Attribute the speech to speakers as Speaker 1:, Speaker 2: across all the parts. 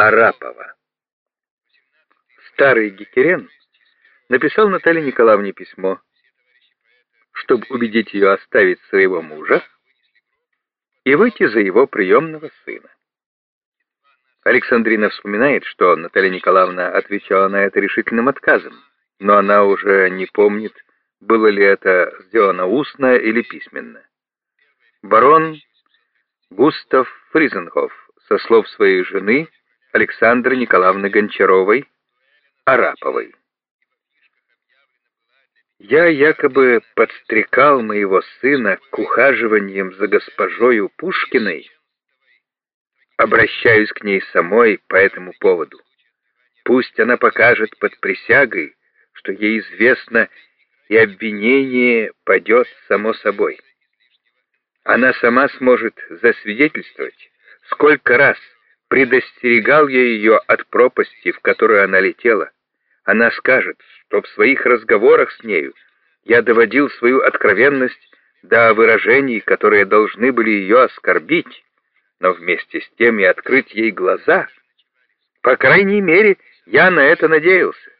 Speaker 1: Арапова. Старый Гекерен написал Наталье Николаевне письмо, чтобы убедить ее оставить своего мужа и выйти за его приемного сына. Александрина вспоминает, что Наталья Николаевна отвечала на это решительным отказом, но она уже не помнит, было ли это сделано устно или письменно. Барон Густав Фризенхоф, со слов своей жены Александры Николаевны Гончаровой, Араповой. Я якобы подстрекал моего сына к ухаживаниям за госпожою Пушкиной, обращаюсь к ней самой по этому поводу. Пусть она покажет под присягой, что ей известно, и обвинение падет само собой. Она сама сможет засвидетельствовать, сколько раз предостерегал я ее от пропасти, в которую она летела. Она скажет, что в своих разговорах с нею я доводил свою откровенность до выражений, которые должны были ее оскорбить, но вместе с тем и открыть ей глаза. По крайней мере, я на это надеялся.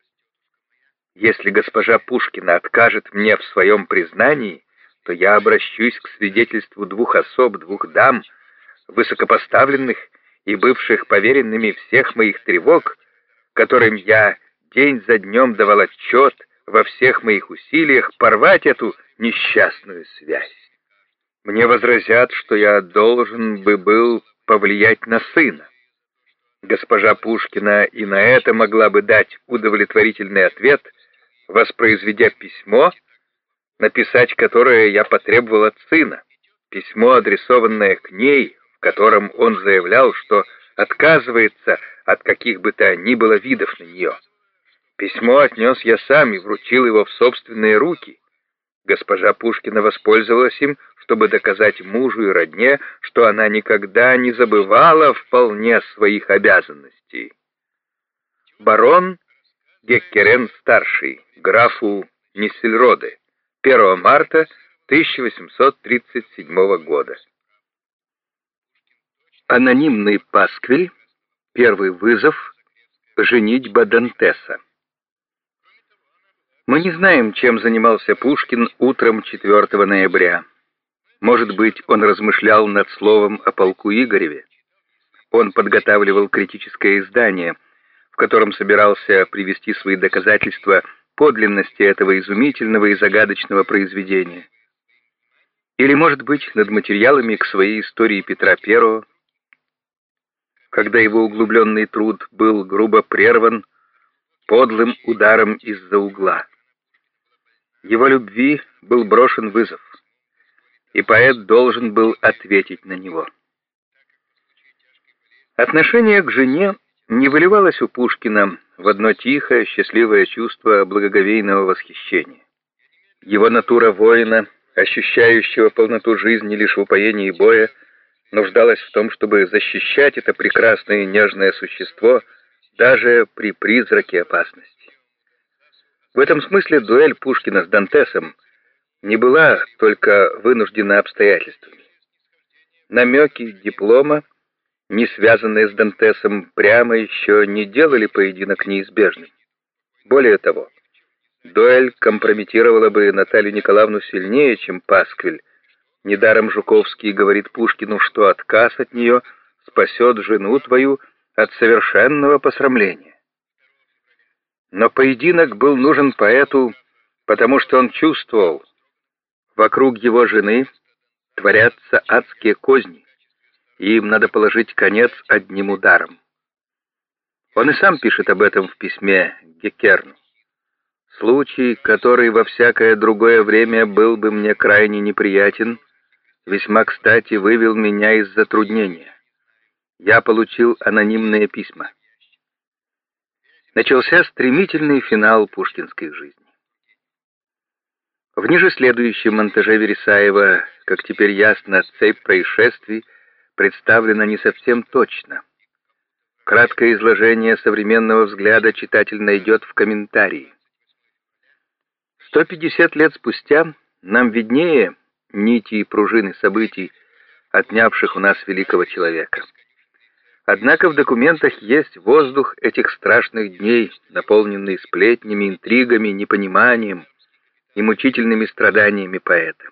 Speaker 1: Если госпожа Пушкина откажет мне в своем признании, то я обращусь к свидетельству двух особ, двух дам, высокопоставленных и бывших поверенными всех моих тревог, которым я день за днем давал отчет во всех моих усилиях порвать эту несчастную связь. Мне возразят, что я должен бы был повлиять на сына. Госпожа Пушкина и на это могла бы дать удовлетворительный ответ, воспроизведя письмо, написать которое я потребовал от сына. Письмо, адресованное к ней, в котором он заявлял, что отказывается от каких бы то ни было видов на нее. Письмо отнес я сам и вручил его в собственные руки. Госпожа Пушкина воспользовалась им, чтобы доказать мужу и родне, что она никогда не забывала вполне своих обязанностей. Барон Геккерен-старший, графу Ниссельроде, 1 марта 1837 года. Анонимный пасквиль, первый вызов, женитьба Дантеса. Мы не знаем, чем занимался Пушкин утром 4 ноября. Может быть, он размышлял над словом о полку Игореве. Он подготавливал критическое издание, в котором собирался привести свои доказательства подлинности этого изумительного и загадочного произведения. Или, может быть, над материалами к своей истории Петра I, когда его углубленный труд был грубо прерван подлым ударом из-за угла. Его любви был брошен вызов, и поэт должен был ответить на него. Отношение к жене не выливалось у Пушкина в одно тихое, счастливое чувство благоговейного восхищения. Его натура воина, ощущающего полноту жизни лишь в упоении боя, нуждалась в том, чтобы защищать это прекрасное и нежное существо даже при призраке опасности. В этом смысле дуэль Пушкина с Дантесом не была только вынуждена обстоятельствами. Намеки диплома, не связанные с Дантесом, прямо еще не делали поединок неизбежным. Более того, дуэль компрометировала бы Наталью Николаевну сильнее, чем Пасквиль. Недаром Жуковский говорит Пушкину, что отказ от нее спасет жену твою от совершенного посрамления. Но поединок был нужен поэту, потому что он чувствовал, вокруг его жены творятся адские козни, и им надо положить конец одним ударом. Он и сам пишет об этом в письме Геккерну. Случай, который во всякое другое время был бы мне крайне неприятен, весьма кстати вывел меня из затруднения. Я получил анонимные письма начался стремительный финал пушкинской жизни. В ниже следующем монтаже Вересаева, как теперь ясно, цепь происшествий представлена не совсем точно. Краткое изложение современного взгляда читатель найдет в комментарии. 150 лет спустя нам виднее нити и пружины событий, отнявших у нас великого человека. Однако в документах есть воздух этих страшных дней, наполненный сплетнями, интригами, непониманием и мучительными страданиями поэта.